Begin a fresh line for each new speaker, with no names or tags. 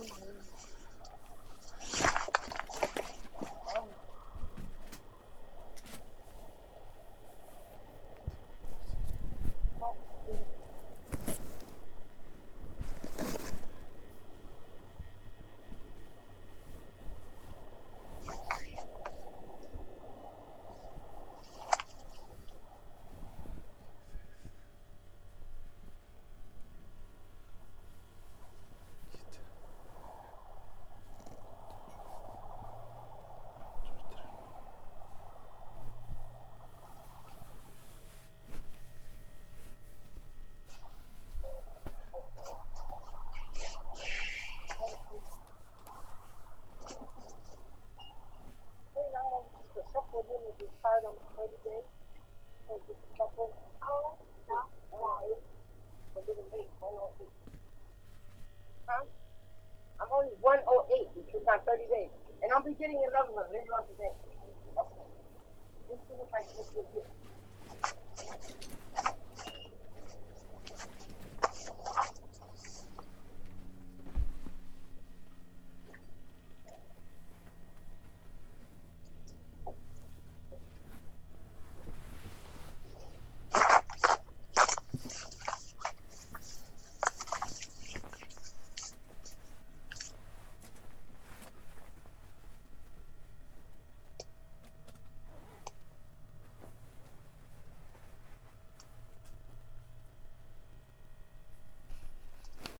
Amen. Huh? I'm only one oh eight, because I'm thirty days. And I'll be getting another one later on today. Okay. I.